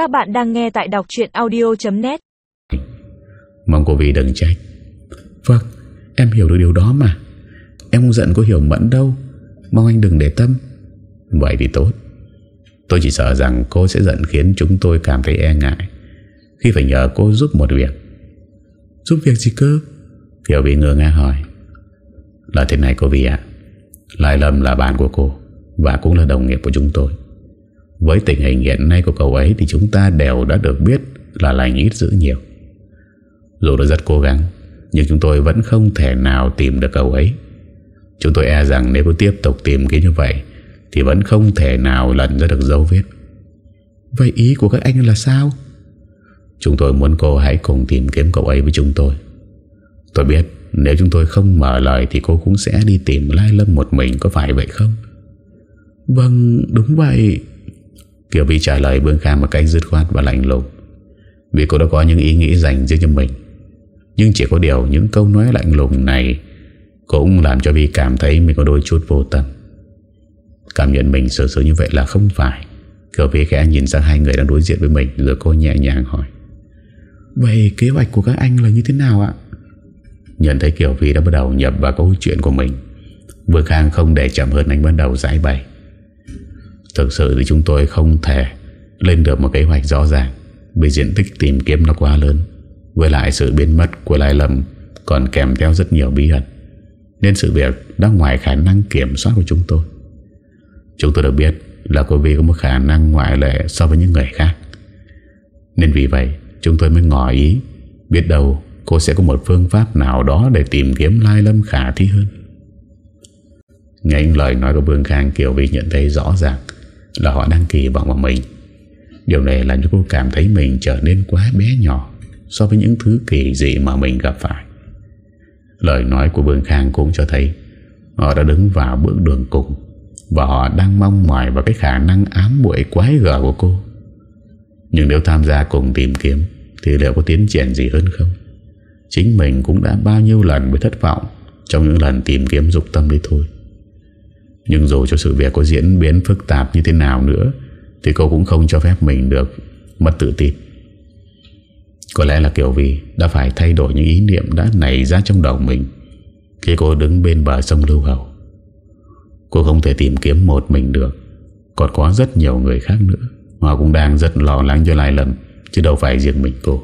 Các bạn đang nghe tại đọc chuyện audio.net Mong cô vì đừng trách. Vâng em hiểu được điều đó mà. Em không giận cô hiểu mẫn đâu. Mong anh đừng để tâm. Vậy thì tốt. Tôi chỉ sợ rằng cô sẽ giận khiến chúng tôi cảm thấy e ngại Khi phải nhờ cô giúp một việc. Giúp việc gì cơ? Kiều Vy ngơ ngác hỏi. Là thế này cô Vy ạ. Lai Lâm là bạn của cô Và cũng là đồng nghiệp của chúng tôi. Với tình hình hiện nay của cậu ấy Thì chúng ta đều đã được biết Là lành ít dữ nhiều. Dù đã rất cố gắng, Nhưng chúng tôi vẫn không thể nào tìm được cậu ấy. Chúng tôi e rằng nếu cứ tiếp tục tìm kiếm như vậy, Thì vẫn không thể nào lần ra được dấu vết. Vậy ý của các anh là sao? Chúng tôi muốn cô hãy cùng tìm kiếm cậu ấy với chúng tôi. Tôi biết nếu chúng tôi không mở lời Thì cô cũng sẽ đi tìm Lai Lâm một mình, Có phải vậy không? Vâng đúng vậy. Kiều Vi trả lời Bương Khang một cách dứt khoát và lạnh lùng. Vì cô đã có những ý nghĩ dành riêng cho mình Nhưng chỉ có điều Những câu nói lạnh lùng này Cũng làm cho Vi cảm thấy Mình có đôi chút vô tâm. Cảm nhận mình xử xử như vậy là không phải. Kiều Vi khẽ nhìn sang hai người đang đối diện với mình Rồi cô nhẹ nhàng hỏi. Vậy kế hoạch của các anh là như thế nào ạ? Nhận thấy Kiều Vi đã bắt đầu nhập vào câu chuyện của mình Vương Khang không để chậm hơn anh bắt đầu giải bày Thực sự thì chúng tôi không thể Lên được một kế hoạch rõ ràng Vì diện tích tìm kiếm nó quá lớn, Với lại sự biến mất của Lai Lâm Còn kèm theo rất nhiều bí ẩn, Nên sự việc đã ngoài khả năng kiểm soát của chúng tôi. Chúng tôi được biết là cô Vi có một khả năng ngoại lệ so với những người khác. Nên vì vậy, chúng tôi mới ngỏ ý Biết đâu cô sẽ có một phương pháp nào đó để tìm kiếm Lai Lâm khả thi hơn. Nghe những lời nói của Vương Khang, Kiều Vi nhận thấy rõ ràng là họ đang kỳ vọng vào mình Điều này làm cho cô cảm thấy mình trở nên quá bé nhỏ so với những thứ kỳ dị mà mình gặp phải. Lời nói của Vương Khang cũng cho thấy họ đã đứng vào bước đường cùng và họ đang mong mỏi vào cái khả năng ám muội quái gở của cô. Nhưng nếu tham gia cùng tìm kiếm thì liệu có tiến triển gì hơn không? Chính mình cũng đã bao nhiêu lần bị thất vọng trong những lần tìm kiếm dục tâm đấy thôi. Nhưng dù cho sự việc có diễn biến phức tạp như thế nào nữa, Thì cô cũng không cho phép mình được mất tự tin. Có lẽ là Kiều Vi đã phải thay đổi những ý niệm đã nảy ra trong đầu mình Khi cô đứng bên bờ sông Lưu Hầu Cô không thể tìm kiếm một mình được. Còn có rất nhiều người khác nữa. Họ cũng đang rất lo lắng cho Lai lầm Chứ đâu phải riêng mình cô.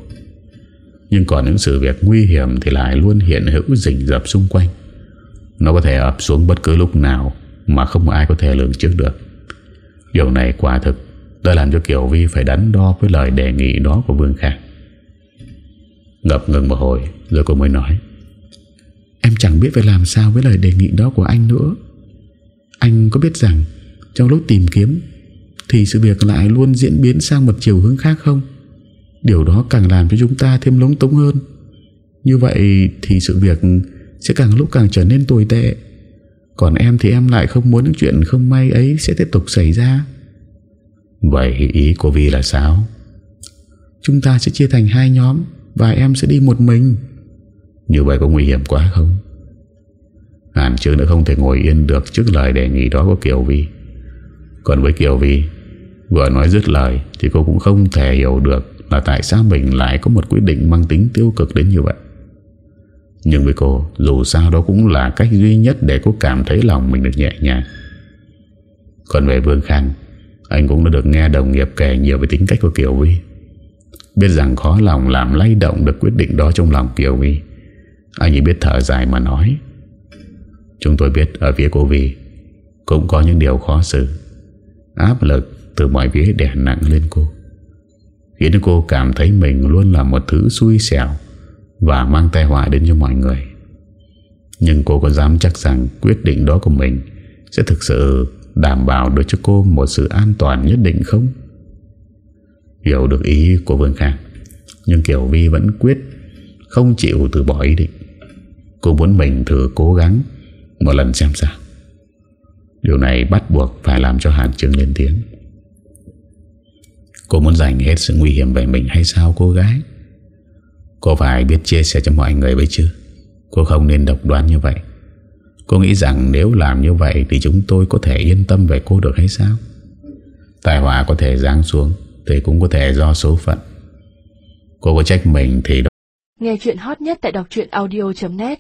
Nhưng còn những sự việc nguy hiểm Thì lại luôn hiện hữu rình rập xung quanh. Nó có thể ập xuống bất cứ lúc nào mà không ai có thể lường trước được. Điều này quả thực, Đã làm cho Kiều Vi phải đắn đo Với lời đề nghị đó của Vương Khang. Ngập ngừng một hồi, Rồi cô mới nói, Em chẳng biết phải làm sao với lời đề nghị đó của anh nữa. Anh có biết rằng, Trong lúc tìm kiếm, Thì sự việc lại luôn diễn biến sang một chiều hướng khác không? Điều đó càng làm cho chúng ta thêm lúng túng hơn. Như vậy thì sự việc Sẽ càng lúc càng trở nên tồi tệ còn em thì em lại không muốn những chuyện không may ấy sẽ tiếp tục xảy ra Vậy ý của Vi là sao? Chúng ta sẽ chia thành hai nhóm Và em sẽ đi một mình Như vậy có nguy hiểm quá không? Hàn chứ nữa không thể ngồi yên được Trước lời đề nghị đó của Kiều Vi Còn với Kiều Vi, Vừa nói dứt lời Thì cô cũng không thể hiểu được Là tại sao mình lại có một quyết định mang tính tiêu cực đến như vậy nhưng với cô, Dù sao đó cũng là cách duy nhất Để cô cảm thấy lòng mình được nhẹ nhàng. Còn về Vương Khang, Anh cũng đã được nghe đồng nghiệp kể nhiều Về tính cách của Kiều Vi Biết rằng khó lòng làm lay động Được quyết định đó trong lòng Kiều Vi Anh ấy biết thở dài mà nói, Chúng tôi biết ở phía cô Vi Cũng có những điều khó xử. Áp lực từ mọi phía đè nặng lên cô, Khiến cô cảm thấy mình luôn là một thứ xui xẻo và mang tai họa đến cho mọi người. Nhưng cô có dám chắc rằng Quyết định đó của mình Sẽ thực sự đảm bảo được cho cô Một sự an toàn nhất định không? Hiểu được ý của Vương Khang, Nhưng Kiều Vi vẫn quyết Không chịu từ bỏ ý định. Cô muốn mình thử cố gắng Một lần xem sao. Điều này bắt buộc phải làm cho Hàn Trương lên tiếng. Cô muốn dành hết sự nguy hiểm về mình hay sao, cô gái? Cô phải biết chia sẻ cho mọi người với chứ? Cô không nên độc đoán như vậy. Cô nghĩ rằng nếu làm như vậy Thì chúng tôi có thể yên tâm về cô được hay sao? Tài họa có thể giáng xuống, Thì cũng có thể do số phận. Cô có trách mình thì đó. Nghe chuyện hot nhất tại đọc audio.net